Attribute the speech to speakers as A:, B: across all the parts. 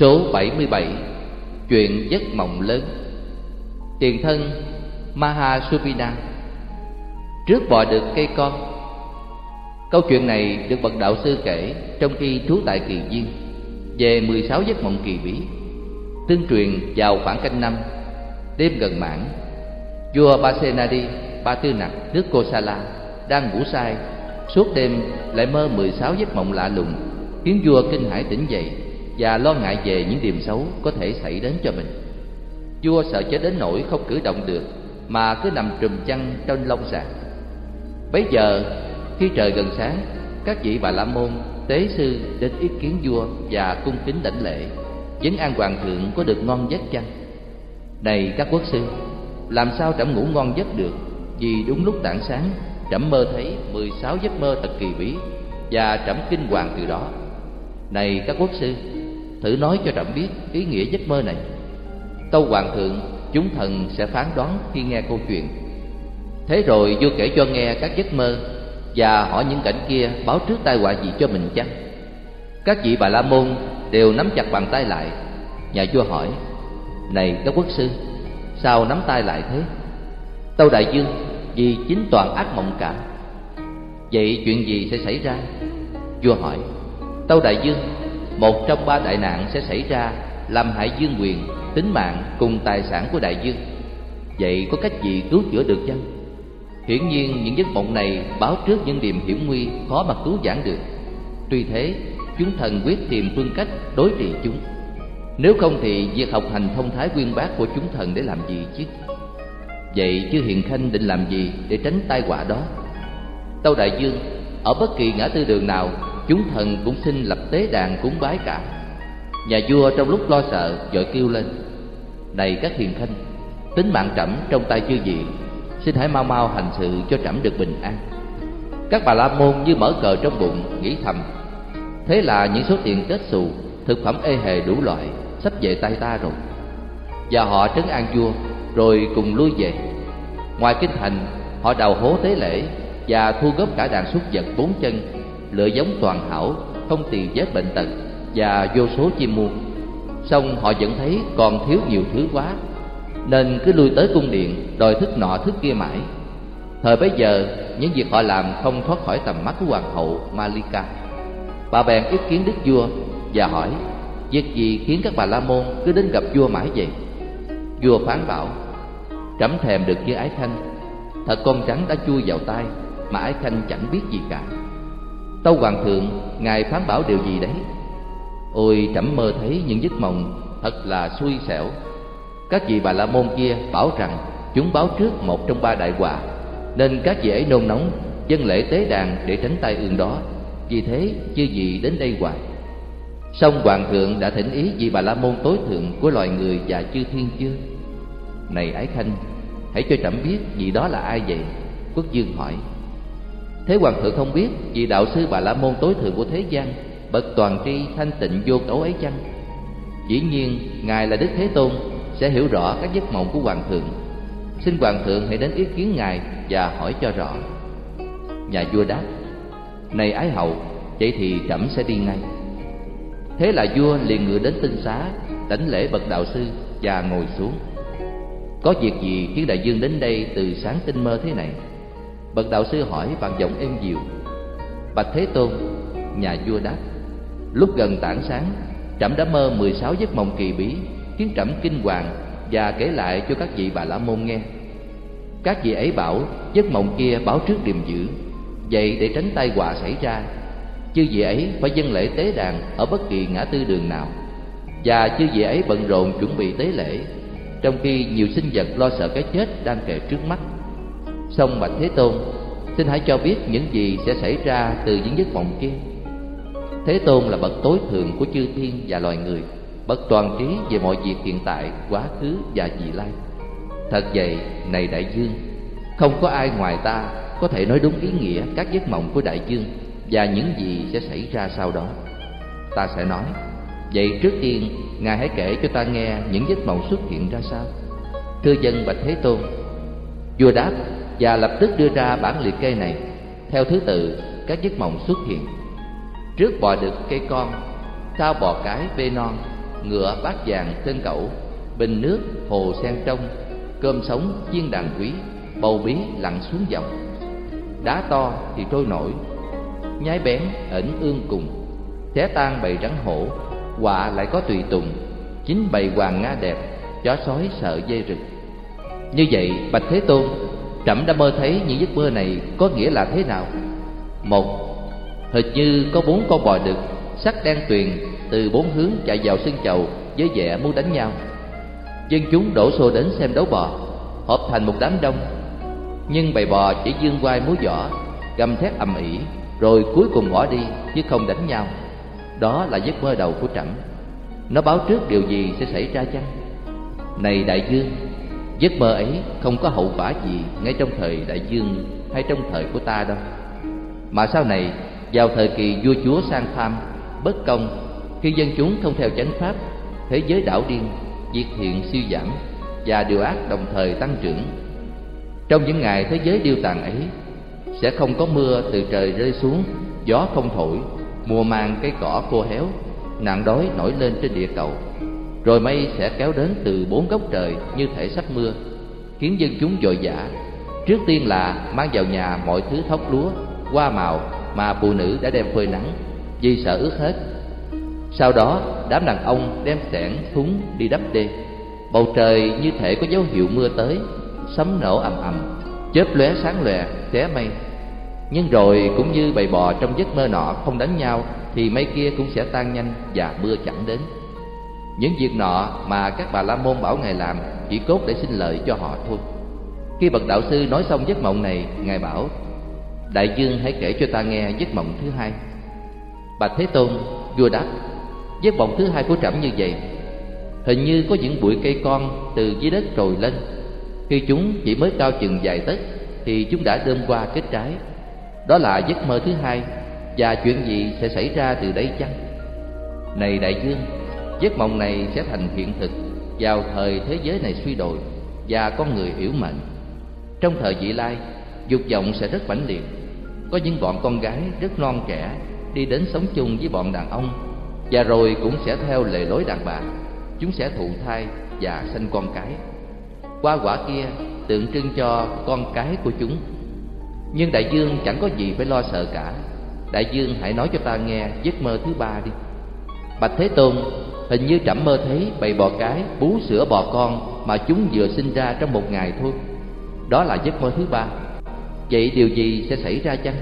A: Số 77 Chuyện giấc mộng lớn. Tiền thân Mahasupina Trước bò được cây con. Câu chuyện này được bậc đạo sư kể trong khi trú tại kỳ viên về 16 giấc mộng kỳ bí. Tương truyền vào khoảng canh năm, đêm gần mãn, vua Basenadi, Ba Tư Nặc, nước Kosala đang ngủ say, suốt đêm lại mơ 16 giấc mộng lạ lùng, khiến vua kinh hãi tỉnh dậy và lo ngại về những điểm xấu có thể xảy đến cho mình. Vua sợ chết đến nỗi không cử động được mà cứ nằm trùm chăn trên lông sàn. Bấy giờ, khi trời gần sáng, các vị bà la môn, tế sư đến ý kiến vua và cung kính đảnh lễ, vấn an hoàng thượng có được ngon giấc chăng? Này các quốc sư, làm sao trẫm ngủ ngon giấc được? Vì đúng lúc tảng sáng, trẫm mơ thấy 16 giấc mơ thật kỳ bí và trẫm kinh hoàng từ đó. Này các quốc sư, thử nói cho trẫm biết ý nghĩa giấc mơ này. Tâu hoàng thượng, chúng thần sẽ phán đoán khi nghe câu chuyện. Thế rồi vua kể cho nghe các giấc mơ và hỏi những cảnh kia báo trước tai họa gì cho mình chăng? Các vị bà la môn đều nắm chặt bàn tay lại. Nhà vua hỏi: "Này các quốc sư, sao nắm tay lại thế?" Tâu đại dương: "Vì chính toàn ác mộng cả." Vậy chuyện gì sẽ xảy ra? Vua hỏi: "Tâu đại dương, một trong ba đại nạn sẽ xảy ra làm hại dương quyền, tính mạng cùng tài sản của đại dương. Vậy có cách gì cứu chữa được chăng?" Hiển nhiên những giấc mộng này báo trước những điểm hiểm nguy khó mà cứu vãn được. Tuy thế, chúng thần quyết tìm phương cách đối trị chúng. Nếu không thì việc học hành thông thái quyên bác của chúng thần để làm gì chứ? Vậy chư Hiền Khanh định làm gì để tránh tai họa đó? Tâu Đại Dương, ở bất kỳ ngã tư đường nào, chúng thần cũng xin lập tế đàn cúng bái cả. Nhà vua trong lúc lo sợ vội kêu lên: "Này các hiền khanh, tính mạng trẫm trong tay chư vị xin hãy mau mau hành sự cho trẫm được bình an. Các bà la môn như mở cờ trong bụng nghĩ thầm thế là những số tiền kết xù thực phẩm ê hề đủ loại sắp về tay ta rồi. Và họ trấn an vua rồi cùng lui về. Ngoài kinh thành họ đào hố tế lễ và thu góp cả đàn súc vật bốn chân lựa giống toàn hảo, không tì vết bệnh tật và vô số chim muôn song họ vẫn thấy còn thiếu nhiều thứ quá, nên cứ lui tới cung điện, đòi thức nọ thức kia mãi. Thời bấy giờ, những việc họ làm không thoát khỏi tầm mắt của hoàng hậu malika. Bà bèn ý kiến đức vua và hỏi, việc gì khiến các bà la môn cứ đến gặp vua mãi vậy? Vua phán bảo, trẫm thèm được như ái khanh. Thật con trắng đã chui vào tai mà ái khanh chẳng biết gì cả tâu hoàng thượng, ngài phán bảo điều gì đấy? Ôi, trẫm mơ thấy những giấc mộng thật là xui xẻo. Các vị bà la môn kia bảo rằng chúng báo trước một trong ba đại họa nên các vị ấy nôn nóng dân lễ tế đàn để tránh tai ương đó. Vì thế chưa gì đến đây hoài song hoàng thượng đã thỉnh ý vị bà la môn tối thượng của loài người và chư thiên chưa? Này ái khanh, hãy cho trẫm biết vị đó là ai vậy? Quốc dương hỏi thế hoàng thượng không biết, vì đạo sư bà la môn tối thượng của thế gian, bậc toàn tri thanh tịnh vô cấu ấy chăng? Dĩ nhiên, ngài là đức thế tôn, sẽ hiểu rõ các giấc mộng của hoàng thượng. Xin hoàng thượng hãy đến ý kiến ngài và hỏi cho rõ. Nhà vua đáp, này ái hậu, vậy thì trẫm sẽ đi ngay. Thế là vua liền ngựa đến tinh xá, đảnh lễ bậc đạo sư và ngồi xuống. Có việc gì khiến đại dương đến đây từ sáng tinh mơ thế này? Bậc đạo sư hỏi bằng giọng êm dịu. Bạch thế tôn, nhà vua đáp, lúc gần tảng sáng, trẫm đã mơ mười sáu giấc mộng kỳ bí, khiến trẫm kinh hoàng và kể lại cho các vị bà la môn nghe. Các vị ấy bảo, giấc mộng kia báo trước điềm dữ, vậy để tránh tai họa xảy ra, chư vị ấy phải dâng lễ tế đàn ở bất kỳ ngã tư đường nào. Và chư vị ấy bận rộn chuẩn bị tế lễ, trong khi nhiều sinh vật lo sợ cái chết đang kề trước mắt. Xong bạch thế tôn. Xin hãy cho biết những gì sẽ xảy ra từ những giấc mộng kia. Thế tôn là bậc tối thượng của chư thiên và loài người, bậc toàn trí về mọi việc hiện tại, quá khứ và vị lai. Thật vậy, này đại dương, không có ai ngoài ta có thể nói đúng ý nghĩa các giấc mộng của đại dương và những gì sẽ xảy ra sau đó. Ta sẽ nói, vậy trước tiên, ngài hãy kể cho ta nghe những giấc mộng xuất hiện ra sao. Thưa dân bạch thế tôn, vua đáp và lập tức đưa ra bản liệt kê này. Theo thứ tự, các giấc mộng xuất hiện. Trước bò đực cây con, sau bò cái bê non, ngựa, bát vàng tên cẩu, bình nước, hồ sen trong, cơm sống, chiên đàn quý, bầu bí lặn xuống dòng. Đá to thì trôi nổi, nhái bén ẩn ương cùng. Xé tan bầy rắn hổ, họa lại có tùy tùng chính bầy hoàng nga đẹp, chó sói sợ dây rừng như vậy, bạch thế tôn trẫm đã mơ thấy những giấc mơ này có nghĩa là thế nào? Một, hình như có bốn con bò đực sắc đen tuyền từ bốn hướng chạy vào sân chầu với vẻ muốn đánh nhau. Dân chúng đổ xô đến xem đấu bò, hợp thành một đám đông. Nhưng bầy bò chỉ dương quai múa võ, gầm thét ầm ĩ, rồi cuối cùng bỏ đi chứ không đánh nhau. Đó là giấc mơ đầu của trẫm. Nó báo trước điều gì sẽ xảy ra chăng? Này đại dương giấc mơ ấy không có hậu quả gì ngay trong thời đại dương hay trong thời của ta đâu. Mà sau này, vào thời kỳ vua chúa sang tham, bất công, khi dân chúng không theo chánh pháp, thế giới đảo điên, việc thiện suy giảm và điều ác đồng thời tăng trưởng. Trong những ngày thế giới điêu tàn ấy, sẽ không có mưa từ trời rơi xuống, gió không thổi, mùa màng cây cỏ khô héo, nạn đói nổi lên trên địa cầu rồi mây sẽ kéo đến từ bốn góc trời như thể sắp mưa, khiến dân chúng dội vã trước tiên là mang vào nhà mọi thứ thóc lúa, hoa màu mà phụ nữ đã đem phơi nắng, vì sợ ướt hết. Sau đó, đám đàn ông đem xẻng thúng đi đắp đê. Bầu trời như thể có dấu hiệu mưa tới, sấm nổ ầm ầm, chớp lóe sáng lòe, xé mây. Nhưng rồi cũng như bầy bò trong giấc mơ nọ không đánh nhau, thì mây kia cũng sẽ tan nhanh và mưa chẳng đến những việc nọ mà các bà la môn bảo ngài làm chỉ cốt để xin lợi cho họ thôi. Khi bậc đạo sư nói xong giấc mộng này, ngài bảo, đại dương hãy kể cho ta nghe giấc mộng thứ hai. Bạch thế tôn, vua đáp, giấc mộng thứ hai của trẫm như vậy, hình như có những bụi cây con từ dưới đất trồi lên. Khi chúng chỉ mới cao chừng vài tấc thì chúng đã đơm qua kết trái. Đó là giấc mơ thứ hai và chuyện gì sẽ xảy ra từ đây chăng? Này đại dương giấc mộng này sẽ thành hiện thực. Vào thời thế giới này suy đồi và con người yếu mệnh trong thời vị lai, dục vọng sẽ rất mãnh liệt. Có những bọn con gái rất non trẻ đi đến sống chung với bọn đàn ông và rồi cũng sẽ theo lề lối đàn bà. Chúng sẽ thụ thai và sinh con cái. Qua quả kia, tượng trưng cho con cái của chúng. Nhưng đại dương chẳng có gì phải lo sợ cả. Đại dương hãy nói cho ta nghe giấc mơ thứ ba đi. Bạch thế tôn hình như trẫm mơ thấy bầy bò cái bú sữa bò con mà chúng vừa sinh ra trong một ngày thôi. Đó là giấc mơ thứ ba. Vậy điều gì sẽ xảy ra chăng?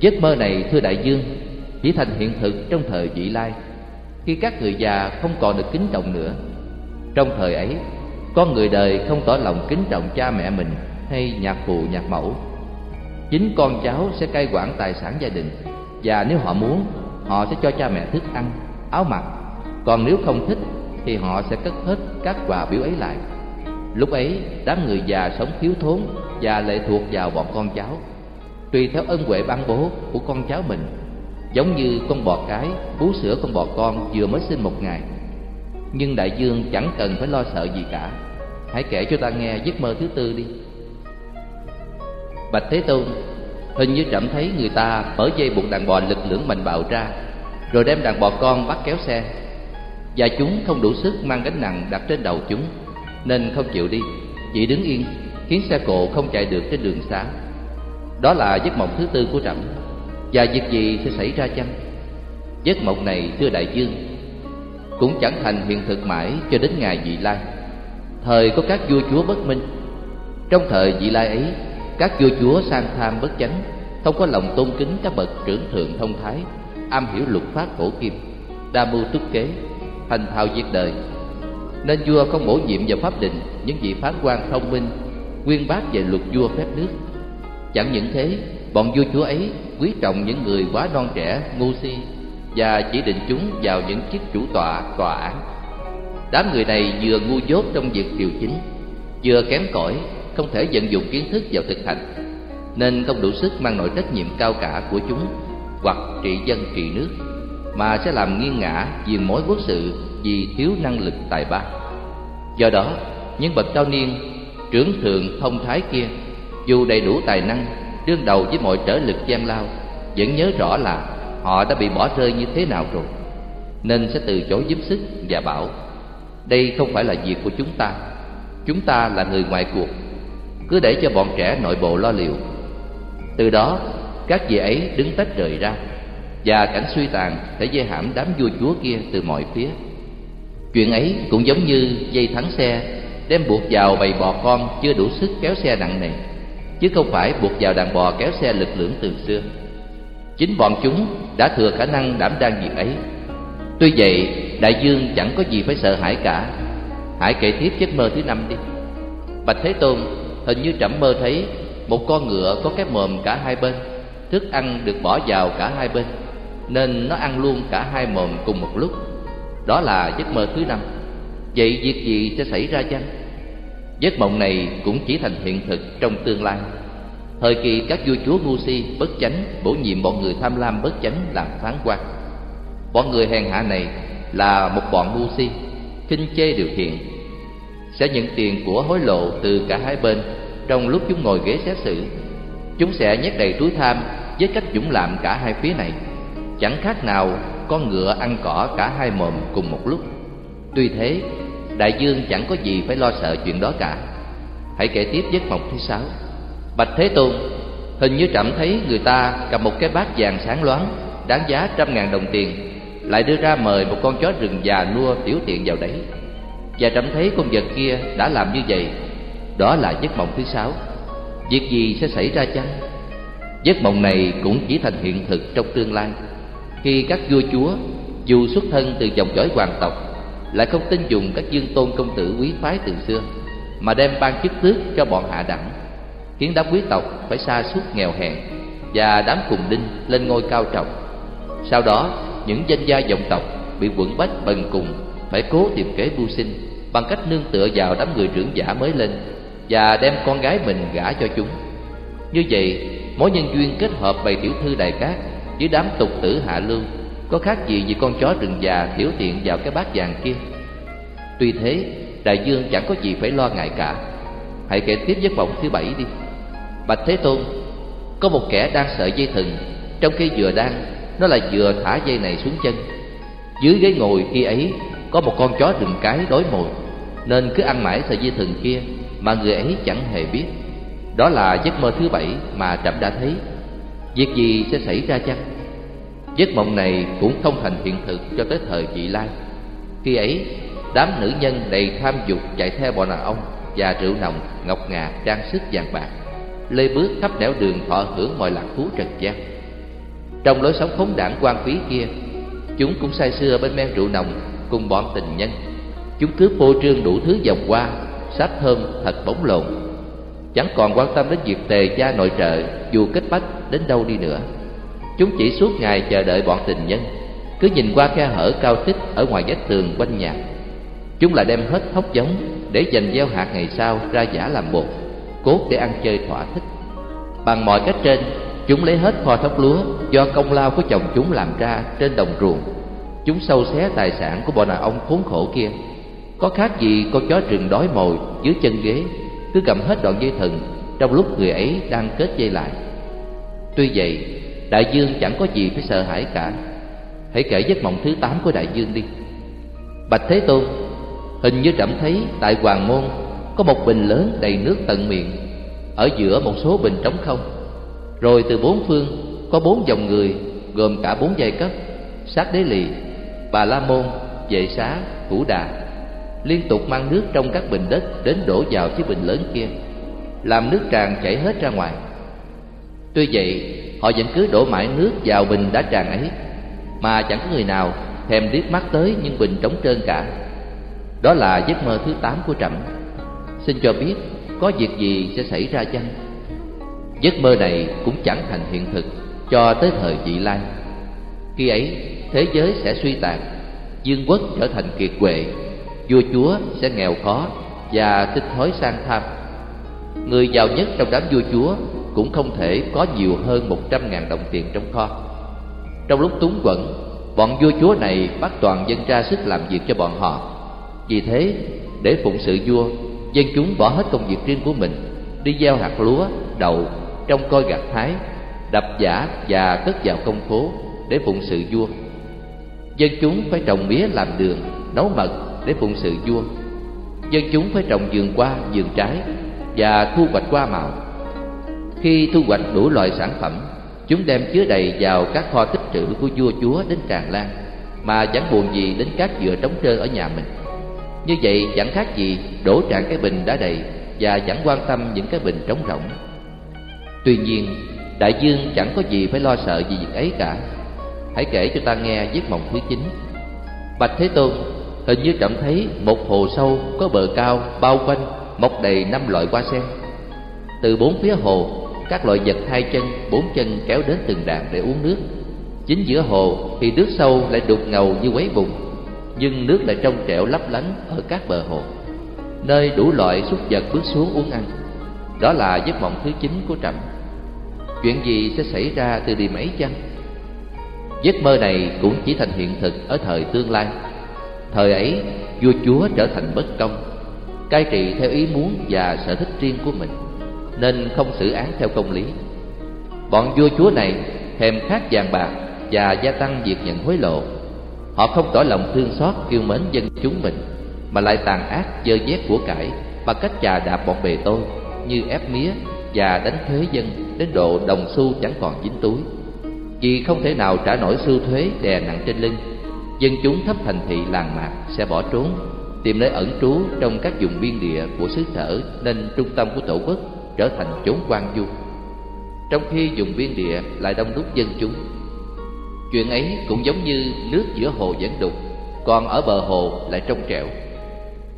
A: Giấc mơ này, thưa đại dương, chỉ thành hiện thực trong thời vị lai. Khi các người già không còn được kính trọng nữa, trong thời ấy, con người đời không tỏ lòng kính trọng cha mẹ mình hay nhạc phụ, nhạc mẫu. Chính con cháu sẽ cai quản tài sản gia đình và nếu họ muốn, họ sẽ cho cha mẹ thức ăn, áo mặc còn nếu không thích, thì họ sẽ cất hết các quà biếu ấy lại. Lúc ấy, đám người già sống thiếu thốn và lệ thuộc vào bọn con cháu. Tùy theo ân huệ ban bố của con cháu mình, giống như con bò cái bú sữa con bò con vừa mới sinh một ngày. Nhưng đại dương chẳng cần phải lo sợ gì cả. Hãy kể cho ta nghe giấc mơ thứ tư đi. Bạch thế tôn, hình như trẫm thấy người ta mở dây buộc đàn bò lực lưỡng mạnh bạo ra, rồi đem đàn bò con bắt kéo xe và chúng không đủ sức mang gánh nặng đặt trên đầu chúng, nên không chịu đi. Chỉ đứng yên, khiến xe cộ không chạy được trên đường xá. Đó là giấc mộng thứ tư của trẫm và việc gì sẽ xảy ra chăng? Giấc mộng này, thưa đại dương, cũng chẳng thành hiện thực mãi cho đến ngày vị lai. Thời có các vua chúa bất minh. Trong thời vị lai ấy, các vua chúa sang tham bất chánh, không có lòng tôn kính các bậc trưởng thượng thông thái, am hiểu luật pháp cổ kim, đa mưu túc kế thành thạo việc đời. Nên vua không bổ nhiệm vào pháp định những vị phán quan thông minh, nguyên bác về luật vua phép nước. Chẳng những thế, bọn vua chúa ấy quý trọng những người quá non trẻ, ngu si và chỉ định chúng vào những chiếc chủ tọa, tòa án. Đám người này vừa ngu dốt trong việc điều chính, vừa kém cỏi, không thể vận dụng kiến thức vào thực hành, nên không đủ sức mang nổi trách nhiệm cao cả của chúng hoặc trị dân trị nước mà sẽ làm nghiêng ngã vì mối quốc sự, vì thiếu năng lực tài ba. Do đó, những bậc cao niên, trưởng thượng thông thái kia, dù đầy đủ tài năng, đương đầu với mọi trở lực gian lao, vẫn nhớ rõ là họ đã bị bỏ rơi như thế nào rồi. Nên sẽ từ chối giúp sức và bảo, đây không phải là việc của chúng ta. Chúng ta là người ngoài cuộc. Cứ để cho bọn trẻ nội bộ lo liệu. Từ đó, các vị ấy đứng tách rời ra và cảnh suy tàn sẽ dây hãm đám vua chúa kia từ mọi phía. Chuyện ấy cũng giống như dây thắng xe, đem buộc vào bầy bò con chưa đủ sức kéo xe nặng nề, chứ không phải buộc vào đàn bò kéo xe lực lưỡng từ xưa. Chính bọn chúng đã thừa khả năng đảm đang việc ấy. Tuy vậy, đại dương chẳng có gì phải sợ hãi cả. Hãy kể tiếp giấc mơ thứ năm đi. Bạch thế tôn hình như trẫm mơ thấy một con ngựa có cái mồm cả hai bên, thức ăn được bỏ vào cả hai bên nên nó ăn luôn cả hai mồm cùng một lúc. Đó là giấc mơ thứ năm. Vậy việc gì sẽ xảy ra chăng? Giấc mộng này cũng chỉ thành hiện thực trong tương lai. Thời kỳ các vua chúa ngu si bất chánh, bổ nhiệm bọn người tham lam bất chánh làm phán quan. Bọn người hèn hạ này là một bọn ngu si, khinh chê điều thiện. Sẽ nhận tiền của hối lộ từ cả hai bên trong lúc chúng ngồi ghế xét xử. Chúng sẽ nhét đầy túi tham với cách dũng làm cả hai phía này chẳng khác nào con ngựa ăn cỏ cả hai mồm cùng một lúc. Tuy thế, đại dương chẳng có gì phải lo sợ chuyện đó cả. Hãy kể tiếp giấc mộng thứ sáu. Bạch thế tôn, hình như trẫm thấy người ta cầm một cái bát vàng sáng loáng, đáng giá trăm ngàn đồng tiền, lại đưa ra mời một con chó rừng già nua tiểu tiện vào đấy. Và trẫm thấy con vật kia đã làm như vậy, đó là giấc mộng thứ sáu. Việc gì sẽ xảy ra chăng? Giấc mộng này cũng chỉ thành hiện thực trong tương lai khi các vua chúa, dù xuất thân từ dòng dõi hoàng tộc, lại không tin dùng các dương tôn công tử quý phái từ xưa, mà đem ban chức tước cho bọn hạ đẳng, khiến đám quý tộc phải xa suốt nghèo hèn và đám cùng đinh lên ngôi cao trọng. Sau đó, những danh gia dòng tộc bị quẩn bách bần cùng phải cố tìm kế mưu sinh bằng cách nương tựa vào đám người trưởng giả mới lên và đem con gái mình gả cho chúng. Như vậy, mối nhân duyên kết hợp bầy tiểu thư đại cát với đám tục tử hạ lưu có khác gì như con chó rừng già thiếu tiện vào cái bát vàng kia? Tuy thế, đại dương chẳng có gì phải lo ngại cả. Hãy kể tiếp giấc mộng thứ bảy đi. Bạch thế tôn, có một kẻ đang sợ dây thừng. Trong khi vừa đang, nó là vừa thả dây này xuống chân. Dưới ghế ngồi khi ấy, có một con chó rừng cái đói mồi. Nên cứ ăn mãi sợi dây thừng kia mà người ấy chẳng hề biết. Đó là giấc mơ thứ bảy mà trẫm đã thấy việc gì sẽ xảy ra chăng? Giấc mộng này cũng không thành hiện thực cho tới thời vị lai. Khi ấy, đám nữ nhân đầy tham dục chạy theo bọn đàn ông và rượu nồng, ngọc ngà, trang sức vàng bạc, lê bước khắp nẻo đường thọ hưởng mọi lạc thú trần gian. Trong lối sống khốn đảng quan phí kia, chúng cũng say sưa bên men rượu nồng cùng bọn tình nhân. Chúng cứ phô trương đủ thứ vòng qua sát thơm thật bóng lộn chẳng còn quan tâm đến việc tề gia nội trợ, dù kết bách đến đâu đi nữa. Chúng chỉ suốt ngày chờ đợi bọn tình nhân. Cứ nhìn qua khe hở cao tích ở ngoài vách tường quanh nhà. Chúng lại đem hết thóc giống để dành gieo hạt ngày sau ra giả làm bột, cốt để ăn chơi thỏa thích. Bằng mọi cách trên, chúng lấy hết kho thóc lúa do công lao của chồng chúng làm ra trên đồng ruộng. Chúng sâu xé tài sản của bọn đàn ông khốn khổ kia. Có khác gì con chó rừng đói mồi dưới chân ghế cứ cầm hết đoạn dây thừng trong lúc người ấy đang kết dây lại. Tuy vậy, đại dương chẳng có gì phải sợ hãi cả. Hãy kể giấc mộng thứ tám của đại dương đi. Bạch thế tôn, hình như trẫm thấy tại hoàng môn có một bình lớn đầy nước tận miệng, ở giữa một số bình trống không. Rồi từ bốn phương, có bốn dòng người, gồm cả bốn giai cấp, sát đế lì, bà la môn, vệ xá thủ đà liên tục mang nước trong các bình đất đến đổ vào chiếc bình lớn kia, làm nước tràn chảy hết ra ngoài. Tuy vậy, họ vẫn cứ đổ mãi nước vào bình đã tràn ấy, mà chẳng có người nào thèm liếc mắt tới những bình trống trơn cả. Đó là giấc mơ thứ tám của trẫm. Xin cho biết, có việc gì sẽ xảy ra chăng? Giấc mơ này cũng chẳng thành hiện thực cho tới thời vị lai. Khi ấy, thế giới sẽ suy tàn dương quốc trở thành kiệt quệ vua chúa sẽ nghèo khó và tinh thói sang tham. Người giàu nhất trong đám vua chúa cũng không thể có nhiều hơn một trăm ngàn đồng tiền trong kho. Trong lúc túng quẫn, bọn vua chúa này bắt toàn dân ra sức làm việc cho bọn họ. Vì thế, để phụng sự vua, dân chúng bỏ hết công việc riêng của mình, đi gieo hạt lúa, đậu trong coi gặt thái, đập giả và cất vào công phố để phụng sự vua. Dân chúng phải trồng mía làm đường, nấu mật để phụng sự vua. Dân chúng phải trồng vườn qua vườn trái và thu hoạch hoa màu. Khi thu hoạch đủ loại sản phẩm, chúng đem chứa đầy vào các kho tích trữ của vua chúa đến tràn lan, mà chẳng buồn gì đến các dựa trống trơ ở nhà mình. Như vậy chẳng khác gì đổ tràn cái bình đã đầy và chẳng quan tâm những cái bình trống rỗng. Tuy nhiên, đại dương chẳng có gì phải lo sợ vì việc ấy cả. Hãy kể cho ta nghe giấc mộng thứ chín. Bạch thế tôn hình như trẫm thấy một hồ sâu có bờ cao bao quanh, mọc đầy năm loại hoa sen. Từ bốn phía hồ, các loại vật hai chân, bốn chân kéo đến từng đàn để uống nước. Chính giữa hồ thì nước sâu lại đục ngầu như quấy bùn nhưng nước lại trong trẻo lấp lánh ở các bờ hồ, nơi đủ loại súc vật bước xuống uống ăn. Đó là giấc mộng thứ chín của trẫm chuyện gì sẽ xảy ra từ đêm ấy chăng? Giấc mơ này cũng chỉ thành hiện thực ở thời tương lai thời ấy, vua chúa trở thành bất công, cai trị theo ý muốn và sở thích riêng của mình, nên không xử án theo công lý. Bọn vua chúa này thèm khát vàng bạc và gia tăng việc nhận hối lộ. Họ không tỏ lòng thương xót yêu mến dân chúng mình, mà lại tàn ác dơ dét của cải bằng cách chà đạp bọn bề tôi như ép mía và đánh thuế dân đến độ đồng xu chẳng còn dính túi. Vì không thể nào trả nổi sưu thuế đè nặng trên lưng dân chúng thấp thành thị làng mạc sẽ bỏ trốn, tìm nơi ẩn trú trong các vùng biên địa của xứ sở nên trung tâm của tổ quốc trở thành chốn quan du. Trong khi vùng biên địa lại đông đúc dân chúng, chuyện ấy cũng giống như nước giữa hồ vẫn đục, còn ở bờ hồ lại trong trẻo.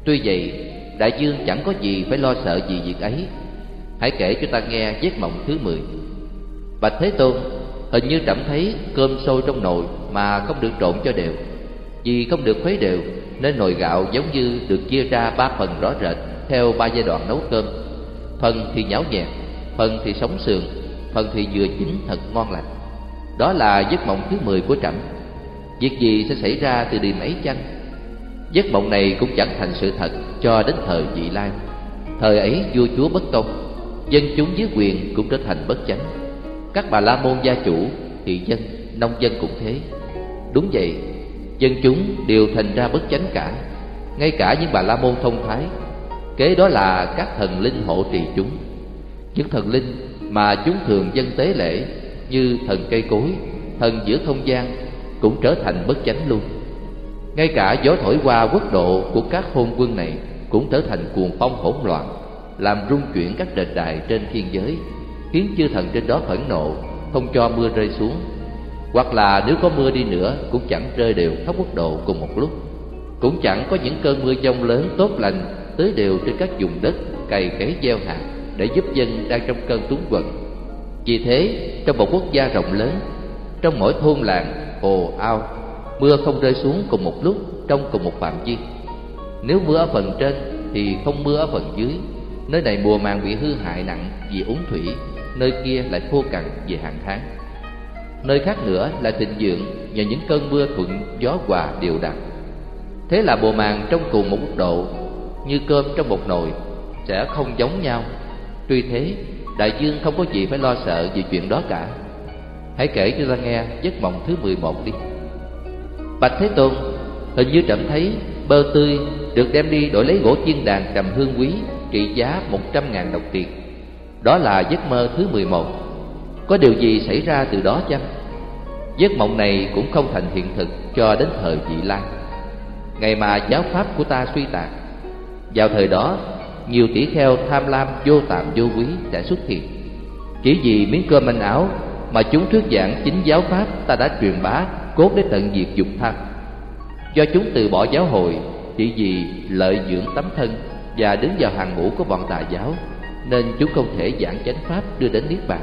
A: Tuy vậy, đại dương chẳng có gì phải lo sợ gì việc ấy. Hãy kể cho ta nghe giấc mộng thứ mười. Bạch thế tôn, hình như trẫm thấy cơm sôi trong nồi mà không được trộn cho đều vì không được khuấy đều, nên nồi gạo giống như được chia ra ba phần rõ rệt theo ba giai đoạn nấu cơm. Phần thì nhão nhẹt, phần thì sống sườn, phần thì vừa chín thật ngon lành. Đó là giấc mộng thứ mười của trẫm. Việc gì sẽ xảy ra từ đêm ấy chăng? Giấc mộng này cũng chẳng thành sự thật cho đến thời vị lai. Thời ấy vua chúa bất công, dân chúng dưới quyền cũng trở thành bất chánh. Các bà la môn gia chủ, thị dân, nông dân cũng thế. Đúng vậy dân chúng đều thành ra bất chánh cả. Ngay cả những bà la môn thông thái, kế đó là các thần linh hộ trì chúng. Những thần linh mà chúng thường dân tế lễ như thần cây cối, thần giữa không gian cũng trở thành bất chánh luôn. Ngay cả gió thổi qua quốc độ của các hôn quân này cũng trở thành cuồng phong hỗn loạn, làm rung chuyển các đền đài trên thiên giới, khiến chư thần trên đó phẫn nộ, không cho mưa rơi xuống hoặc là nếu có mưa đi nữa, cũng chẳng rơi đều khắp quốc độ cùng một lúc. Cũng chẳng có những cơn mưa giông lớn tốt lành tới đều trên các vùng đất cày cấy gieo hạt để giúp dân đang trong cơn túng quẫn vì thế, trong một quốc gia rộng lớn, trong mỗi thôn làng, hồ, ao, mưa không rơi xuống cùng một lúc trong cùng một phạm vi. Nếu mưa ở phần trên thì không mưa ở phần dưới, nơi này mùa màng bị hư hại nặng vì úng thủy, nơi kia lại khô cằn vì hạn tháng nơi khác nữa là thịnh vượng nhờ những cơn mưa thuận, gió hòa đều đặn. Thế là bồ màng trong cùng một mức độ, như cơm trong một nồi, sẽ không giống nhau. Tuy thế, đại dương không có gì phải lo sợ về chuyện đó cả. Hãy kể cho ta nghe giấc mộng thứ mười một đi. Bạch thế tôn, hình như trẫm thấy bơ tươi được đem đi đổi lấy gỗ chiên đàn trầm hương quý trị giá một trăm ngàn đồng tiền. Đó là giấc mơ thứ mười một có điều gì xảy ra từ đó chăng? Giấc mộng này cũng không thành hiện thực cho đến thời vị lai. Ngày mà giáo pháp của ta suy tàn, vào thời đó, nhiều tỷ kheo tham lam, vô tạm, vô quý sẽ xuất hiện. Chỉ vì miếng cơm manh áo mà chúng thuyết giảng chính giáo pháp ta đã truyền bá cốt để tận diệt dục tham. Do chúng từ bỏ giáo hội chỉ vì lợi dưỡng tấm thân và đứng vào hàng ngũ của bọn tà giáo, nên chúng không thể giảng chánh pháp đưa đến niết bàn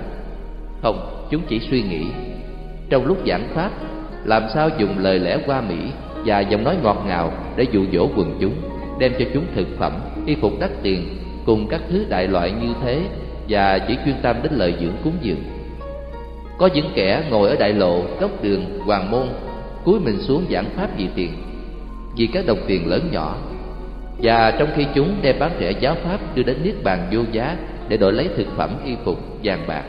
A: không, chúng chỉ suy nghĩ. Trong lúc giảng pháp, làm sao dùng lời lẽ qua mỹ và giọng nói ngọt ngào để dụ dỗ quần chúng, đem cho chúng thực phẩm, y phục đắt tiền cùng các thứ đại loại như thế và chỉ chuyên tâm đến lời dưỡng cúng dường. Có những kẻ ngồi ở đại lộ, góc đường, hoàng môn, cúi mình xuống giảng pháp vì tiền, vì các đồng tiền lớn nhỏ. Và trong khi chúng đem bán rẻ giáo pháp đưa đến niết bàn vô giá để đổi lấy thực phẩm, y phục, vàng bạc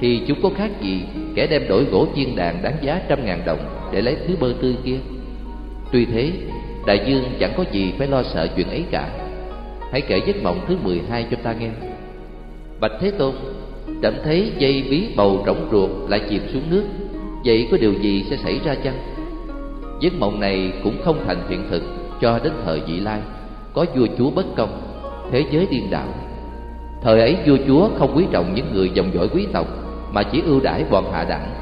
A: thì chúng có khác gì kẻ đem đổi gỗ chiên đàn đáng giá trăm ngàn đồng để lấy thứ bơ tươi kia Tuy thế, đại dương chẳng có gì phải lo sợ chuyện ấy cả. Hãy kể giấc mộng thứ 12 cho ta nghe. Bạch Thế Tôn, trẫm thấy dây bí bầu rỗng ruột lại chìm xuống nước, vậy có điều gì sẽ xảy ra chăng? Giấc mộng này cũng không thành hiện thực cho đến thời vị lai, có vua chúa bất công, thế giới điên đảo. Thời ấy vua chúa không quý trọng những người dòng dõi quý tộc mà chỉ ưu đãi bọn hạ đẳng,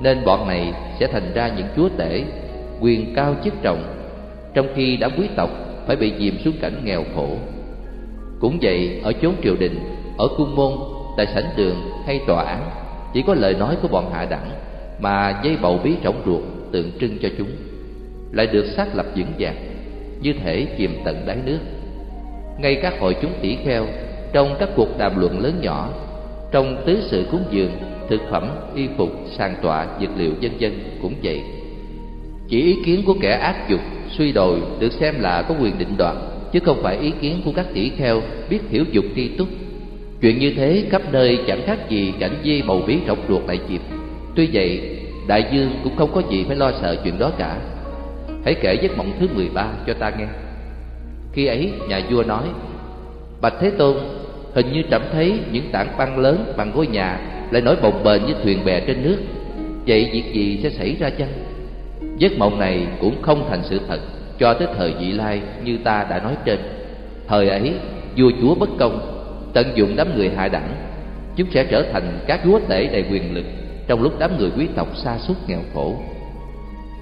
A: nên bọn này sẽ thành ra những chúa tể, quyền cao chức trọng, trong khi đã quý tộc phải bị dìm xuống cảnh nghèo khổ. Cũng vậy, ở chốn triều đình, ở cung môn, tại sảnh đường hay tòa án, chỉ có lời nói của bọn hạ đẳng mà dây bầu bí rỗng ruột tượng trưng cho chúng lại được xác lập vững vàng như thể chìm tận đáy nước ngay các hội chúng tỷ kheo trong các cuộc đàm luận lớn nhỏ trong tứ sự cúng dường thực phẩm, y phục, sàn tọa, dược liệu vân vân cũng vậy. Chỉ ý kiến của kẻ ác dục, suy đồi được xem là có quyền định đoạt, chứ không phải ý kiến của các tỷ kheo biết hiểu dục tri túc. Chuyện như thế khắp nơi chẳng khác gì cảnh dây bầu bí rộng ruột đại chìm tuy vậy, đại dương cũng không có gì phải lo sợ chuyện đó cả. Hãy kể giấc mộng thứ 13 cho ta nghe. Khi ấy, nhà vua nói, bạch thế tôn, hình như trẫm thấy những tảng băng lớn bằng ngôi nhà lại nổi bồng bềnh như thuyền bè trên nước. Vậy việc gì sẽ xảy ra chăng? Giấc mộng này cũng không thành sự thật cho tới thời vị lai như ta đã nói trên. Thời ấy, vua chúa bất công, tận dụng đám người hạ đẳng, chúng sẽ trở thành các chúa tể đầy quyền lực trong lúc đám người quý tộc xa suốt nghèo khổ.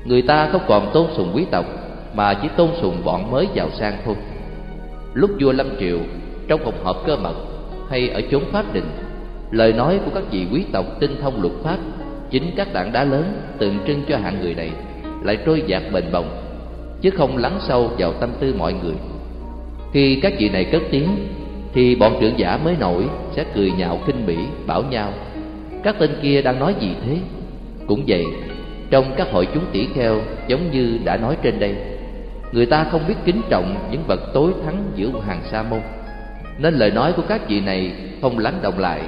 A: Người ta không còn tôn sùng quý tộc, mà chỉ tôn sùng bọn mới giàu sang thôi. Lúc vua lâm triều, trong phòng họp cơ mật hay ở chốn pháp đình lời nói của các vị quý tộc tinh thông luật pháp, chính các tảng đá lớn tượng trưng cho hạng người này lại trôi dạt bền bồng, chứ không lắng sâu vào tâm tư mọi người. Khi các vị này cất tiếng, thì bọn trưởng giả mới nổi sẽ cười nhạo khinh bỉ, bảo nhau, các tên kia đang nói gì thế? Cũng vậy, trong các hội chúng tỷ kheo giống như đã nói trên đây, người ta không biết kính trọng những vật tối thắng giữa hàng sa môn. Nên lời nói của các vị này không lắng động lại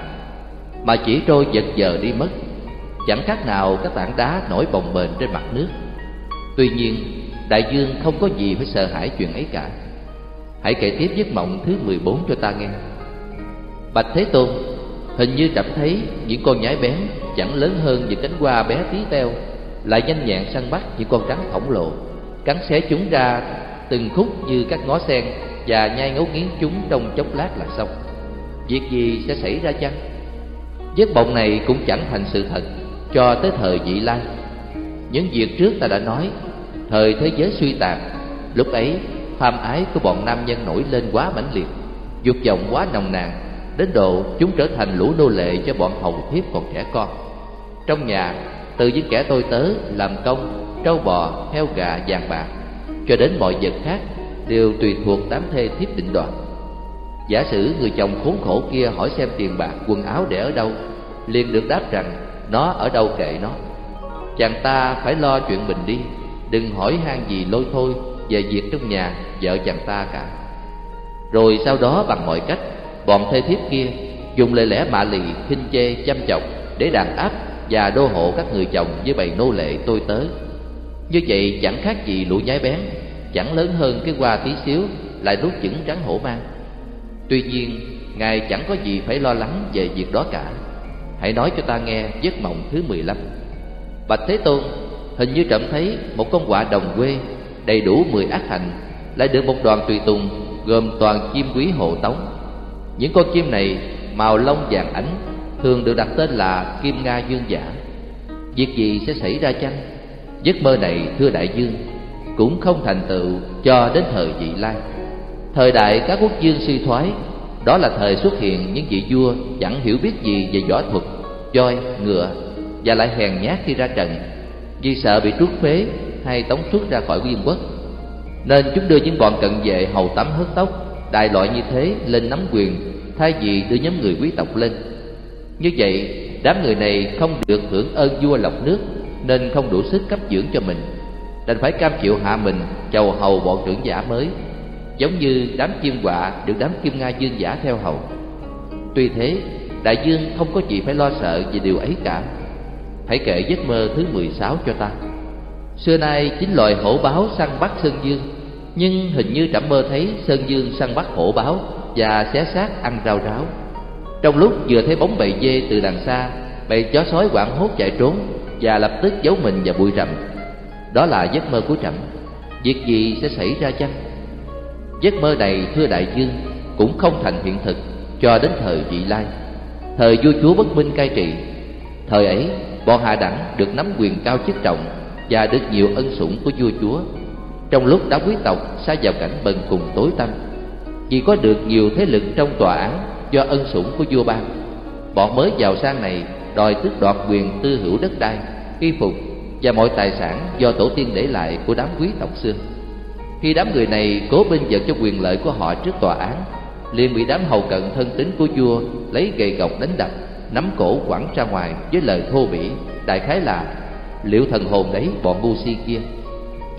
A: mà chỉ trôi giật giờ đi mất. Chẳng khác nào các tảng đá nổi bồng bềnh trên mặt nước. Tuy nhiên, đại dương không có gì phải sợ hãi chuyện ấy cả. Hãy kể tiếp giấc mộng thứ 14 cho ta nghe. Bạch thế tôn, hình như cảm thấy những con nhái bén chẳng lớn hơn những cánh hoa bé tí teo, lại nhanh nhẹn săn bắt những con rắn khổng lồ, cắn xé chúng ra từng khúc như các ngó sen và nhai ngấu nghiến chúng trong chốc lát là xong. Việc gì sẽ xảy ra chăng? Giấc mộng này cũng chẳng thành sự thật cho tới thời vị lai. Những việc trước ta đã nói, thời thế giới suy tàn, lúc ấy tham ái của bọn nam nhân nổi lên quá mãnh liệt, dục vọng quá nồng nàn, đến độ chúng trở thành lũ nô lệ cho bọn hầu thiếp còn trẻ con. Trong nhà, từ những kẻ tôi tớ làm công, trâu bò, heo gà, vàng bạc, cho đến mọi vật khác đều tùy thuộc đám thê thiếp định đoạt giả sử người chồng khốn khổ kia hỏi xem tiền bạc, quần áo để ở đâu, liền được đáp rằng, nó ở đâu kệ nó. Chàng ta phải lo chuyện mình đi, đừng hỏi han gì lôi thôi về việc trong nhà vợ chàng ta cả. Rồi sau đó bằng mọi cách, bọn thê thiếp kia dùng lời lẽ mạ lì, khinh chê, chăm chọc để đàn áp và đô hộ các người chồng với bầy nô lệ tôi tớ. Như vậy chẳng khác gì lũ nhái bén, chẳng lớn hơn cái hoa tí xíu, lại rút chững trắng hổ mang tuy nhiên, ngài chẳng có gì phải lo lắng về việc đó cả hãy nói cho ta nghe giấc mộng thứ mười lăm bạch thế tôn, hình như trộm thấy một con quạ đồng quê đầy đủ mười ác hạnh, lại được một đoàn tùy tùng, gồm toàn chim quý hộ tống những con chim này, màu lông vàng ánh, thường được đặt tên là Kim Nga Dương Giả. Việc gì sẽ xảy ra chăng? Giấc mơ này, thưa đại dương, cũng không thành tựu cho đến thời vị lai. Thời đại các quốc dương suy thoái, đó là thời xuất hiện những vị vua chẳng hiểu biết gì về võ thuật, voi, ngựa và lại hèn nhát khi ra trận. Vì sợ bị trút phế hay tống xuất ra khỏi nguyên quốc. Nên chúng đưa những bọn cận vệ hầu tắm hớt tóc, đại loại như thế lên nắm quyền thay vì đưa nhóm người quý tộc lên. Như vậy, đám người này không được hưởng ơn vua lọc nước nên không đủ sức cấp dưỡng cho mình, đành phải cam chịu hạ mình chầu hầu bọn trưởng giả mới, giống như đám chim quạ được đám kim nga dương giả theo hầu. Tuy thế, đại dương không có gì phải lo sợ về điều ấy cả. Hãy kể giấc mơ thứ 16 cho ta. Xưa nay chính loài hổ báo săn bắt Sơn Dương Nhưng hình như trẫm mơ thấy Sơn Dương săn bắt hổ báo Và xé xác ăn rau ráo Trong lúc vừa thấy bóng bầy dê từ đằng xa Bầy chó sói hoảng hốt chạy trốn Và lập tức giấu mình vào bụi rậm Đó là giấc mơ của trẫm Việc gì sẽ xảy ra chăng Giấc mơ này, thưa đại dương, Cũng không thành hiện thực Cho đến thời vị lai. Thời vua chúa bất minh cai trị, Thời ấy, bọn hạ đẳng được nắm quyền cao chức trọng Và được nhiều ân sủng của vua chúa. Trong lúc đám quý tộc xa vào cảnh bần cùng tối tăm, Vì có được nhiều thế lực trong tòa án Do ân sủng của vua ban, Bọn mới giàu sang này đòi tước đoạt quyền tư hữu đất đai, Y phục và mọi tài sản do tổ tiên để lại của đám quý tộc xưa khi đám người này cố bên giật cho quyền lợi của họ trước tòa án, liền bị đám hầu cận thân tín của vua lấy gậy gộc đánh đập, nắm cổ quẳng ra ngoài với lời thô bỉ, đại khái là, liệu thần hồn đấy bọn ngu si kia?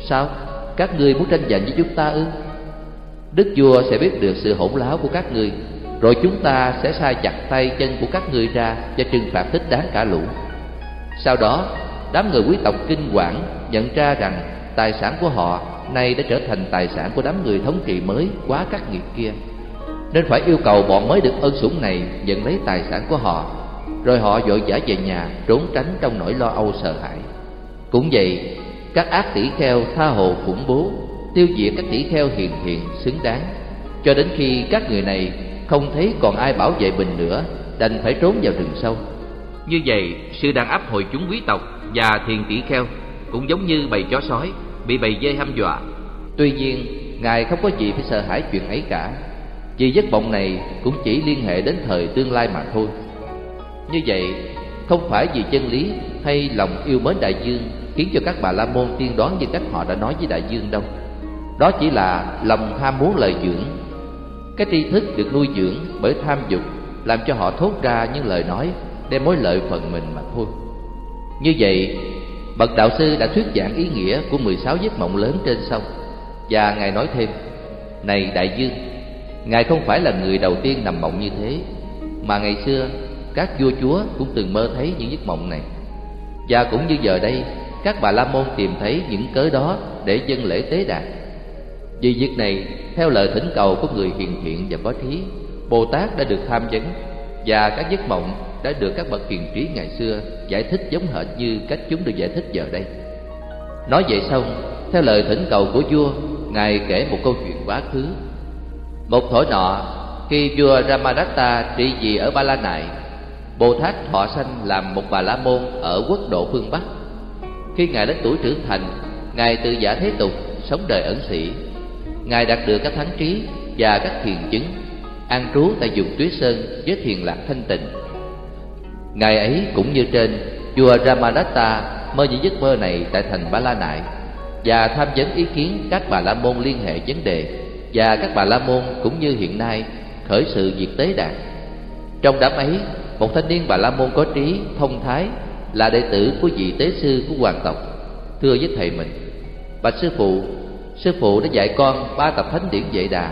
A: Sao? Các ngươi muốn tranh giành với chúng ta ư? Đức vua sẽ biết được sự hỗn láo của các ngươi, rồi chúng ta sẽ sai chặt tay chân của các ngươi ra và trừng phạt thích đáng cả lũ. Sau đó, đám người quý tộc kinh quản nhận ra rằng tài sản của họ nay đã trở thành tài sản của đám người thống trị mới quá các nghiệp kia. Nên phải yêu cầu bọn mới được ơn sủng này nhận lấy tài sản của họ, rồi họ vội vã về nhà trốn tránh trong nỗi lo âu sợ hãi. Cũng vậy, các ác tỷ kheo tha hồ khủng bố, tiêu diệt các tỷ kheo hiền thiện xứng đáng. Cho đến khi các người này không thấy còn ai bảo vệ mình nữa, đành phải trốn vào rừng sâu. Như vậy sự đàn áp hội chúng quý tộc và thiền tỷ kheo cũng giống như bầy chó sói bị bầy dê hăm dọa. Tuy nhiên, ngài không có gì phải sợ hãi chuyện ấy cả. Vì giấc mộng này cũng chỉ liên hệ đến thời tương lai mà thôi. Như vậy, không phải vì chân lý hay lòng yêu mến đại dương khiến cho các bà la môn tiên đoán như cách họ đã nói với đại dương đâu. Đó chỉ là lòng ham muốn lợi dưỡng. Cái tri thức được nuôi dưỡng bởi tham dục làm cho họ thốt ra những lời nói, đem mối lợi phần mình mà thôi. Như vậy bậc đạo sư đã thuyết giảng ý nghĩa của 16 giấc mộng lớn trên sông. Và ngài nói thêm, này đại dương, ngài không phải là người đầu tiên nằm mộng như thế, mà ngày xưa các vua chúa cũng từng mơ thấy những giấc mộng này. Và cũng như giờ đây, các bà la môn tìm thấy những cớ đó để dân lễ tế đàn. Vì việc này, theo lời thỉnh cầu của người hiền thiện và có trí, bồ tát đã được tham vấn, và các giấc mộng đã được các bậc hiền trí ngày xưa giải thích giống hệt như cách chúng được giải thích giờ đây. Nói vậy xong, theo lời thỉnh cầu của vua, ngài kể một câu chuyện quá khứ. Một thổi nọ, khi vua Ramadatta trị vì ở Ba La Nại, Bồ Tát thọ sanh làm một bà la môn ở quốc độ phương Bắc. Khi ngài đến tuổi trưởng thành, ngài tự giả thế tục, sống đời ẩn sĩ. Ngài đạt được các thắng trí và các thiền chứng, an trú tại vùng tuyết sơn với thiền lạc thanh tịnh Ngày ấy cũng như trên, vua Ramadatta mơ những giấc mơ này tại thành Ba La Nại và tham vấn ý kiến các bà la môn liên hệ vấn đề và các bà la môn cũng như hiện nay khởi sự việc tế đạt Trong đám ấy, một thanh niên bà la môn có trí, thông thái là đệ tử của vị tế sư của hoàng tộc. Thưa với thầy mình bạch sư phụ sư phụ đã dạy con ba tập thánh điển vệ đà.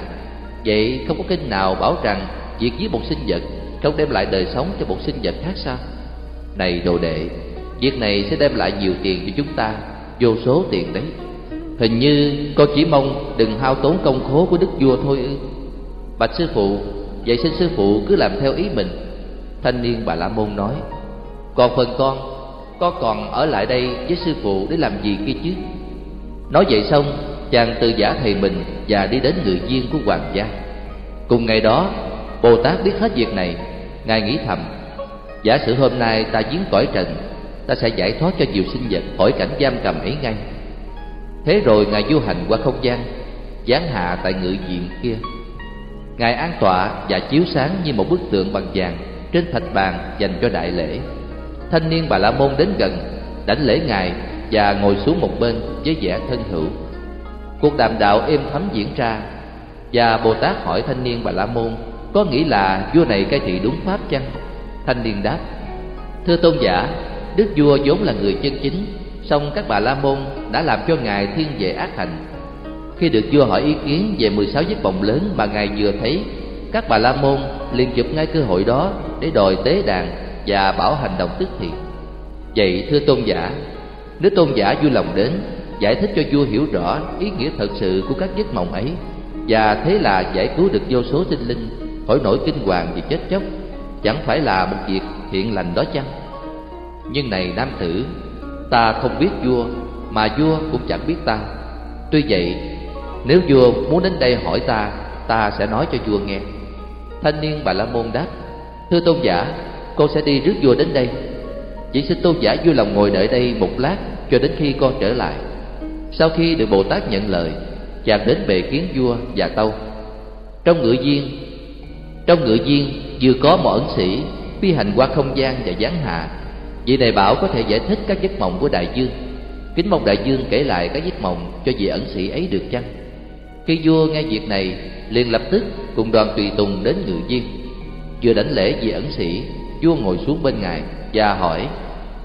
A: Vậy không có kinh nào bảo rằng việc giết một sinh vật không đem lại đời sống cho một sinh vật khác sao? Này đồ đệ, việc này sẽ đem lại nhiều tiền cho chúng ta, vô số tiền đấy. Hình như con chỉ mong đừng hao tốn công khố của đức vua thôi ư. Bạch sư phụ, vậy xin sư phụ cứ làm theo ý mình. Thanh niên bà la môn nói, còn phần con con còn ở lại đây với sư phụ để làm gì kia chứ? Nói vậy xong, chàng từ giả thầy mình và đi đến người viên của hoàng gia. Cùng ngày đó, bồ tát biết hết việc này ngài nghĩ thầm, giả sử hôm nay ta giếng cõi trần, ta sẽ giải thoát cho nhiều sinh vật khỏi cảnh giam cầm ấy ngay. Thế rồi ngài du hành qua không gian, giáng hạ tại ngự diện kia. Ngài an tọa và chiếu sáng như một bức tượng bằng vàng trên thạch bàn dành cho đại lễ. Thanh niên bà la môn đến gần, đảnh lễ ngài và ngồi xuống một bên với vẻ thân hữu. Cuộc đàm đạo êm thấm diễn ra và bồ tát hỏi thanh niên bà la môn có nghĩ là vua này cai trị đúng pháp chăng? Thanh niên đáp, thưa tôn giả, đức vua vốn là người chân chính, song các bà la môn đã làm cho ngài thiên về ác hành. Khi được vua hỏi ý kiến về 16 giấc mộng lớn mà ngài vừa thấy, các bà la môn liền chụp ngay cơ hội đó để đòi tế đàn và bảo hành động tức thì. Vậy, thưa tôn giả, nếu tôn giả vui lòng đến, giải thích cho vua hiểu rõ ý nghĩa thật sự của các giấc mộng ấy, và thế là giải cứu được vô số sinh linh khỏi nỗi kinh hoàng vì chết chóc, chẳng phải là một việc thiện lành đó chăng? Nhưng này nam tử, ta không biết vua, mà vua cũng chẳng biết ta. Tuy vậy, nếu vua muốn đến đây hỏi ta ta sẽ nói cho vua nghe. Thanh niên bà la môn đáp, thưa tôn giả, con sẽ đi rước vua đến đây. Chỉ xin tôn giả vui lòng ngồi đợi đây một lát cho đến khi con trở lại. Sau khi được bồ tát nhận lời, chàng đến bề kiến vua và tâu. Trong ngự viên trong ngự viên vừa có một ẩn sĩ phi hành qua không gian và giáng hạ, vị này bảo có thể giải thích các giấc mộng của đại dương. Kính mong đại dương kể lại các giấc mộng cho vị ẩn sĩ ấy được chăng? Khi vua nghe việc này, liền lập tức cùng đoàn tùy tùng đến ngự viên. Vừa đảnh lễ vị ẩn sĩ, vua ngồi xuống bên ngài và hỏi,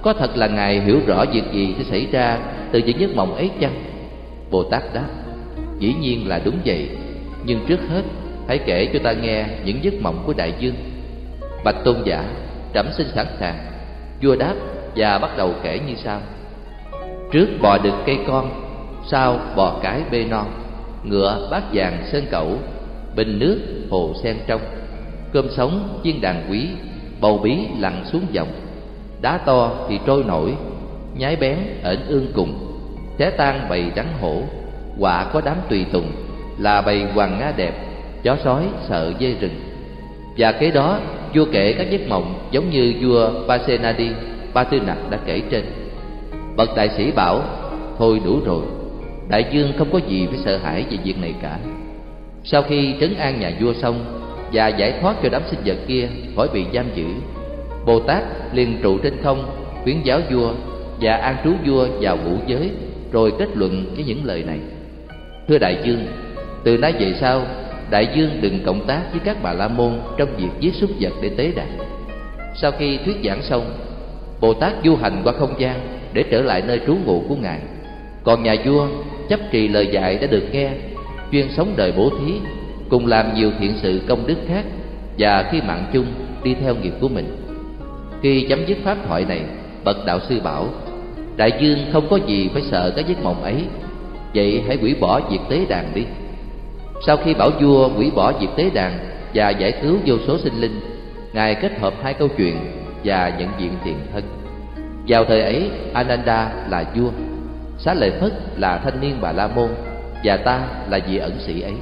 A: có thật là ngài hiểu rõ việc gì sẽ xảy ra từ những giấc mộng ấy chăng? Bồ tát đáp, dĩ nhiên là đúng vậy, nhưng trước hết hãy kể cho ta nghe những giấc mộng của đại dương. Bạch tôn giả trẫm xin sẵn sàng. Vua đáp và bắt đầu kể như sau. Trước bò đực cây con, sau bò cái bê non, ngựa bát vàng sơn cẩu, bình nước hồ sen trong. Cơm sống chiên đàn quý, bầu bí lặn xuống dòng. Đá to thì trôi nổi, nhái bén ẩn ương cùng. Thế tan bầy rắn hổ, quả có đám tùy tùng, là bầy hoàng nga đẹp chó sói sợ dê rừng. Và kế đó, vua kể các giấc mộng giống như vua Pasenadi Ba Tư Nặc đã kể trên. Bậc đại sĩ bảo, thôi đủ rồi, đại dương không có gì phải sợ hãi về việc này cả. Sau khi trấn an nhà vua xong và giải thoát cho đám sinh vật kia khỏi bị giam giữ bồ tát liền trụ trên không, khuyến giáo vua và an trú vua vào ngũ giới, rồi kết luận với những lời này. Thưa đại dương, từ nay về sau đại dương đừng cộng tác với các bà la môn trong việc giết súc vật để tế đàn. Sau khi thuyết giảng xong, bồ tát du hành qua không gian để trở lại nơi trú ngụ của ngài. Còn nhà vua chấp trì lời dạy đã được nghe, chuyên sống đời bố thí, cùng làm nhiều thiện sự công đức khác và khi mạng chung đi theo nghiệp của mình. Khi chấm dứt pháp thoại này, bậc đạo sư bảo, đại dương không có gì phải sợ cái giấc mộng ấy. Vậy hãy hủy bỏ việc tế đàn đi sau khi bảo vua hủy bỏ việc tế đàn và giải cứu vô số sinh linh, ngài kết hợp hai câu chuyện và nhận diện tiền thân. Vào thời ấy, ananda là vua, xá lợi phất là thanh niên bà la môn và ta là vị ẩn sĩ ấy.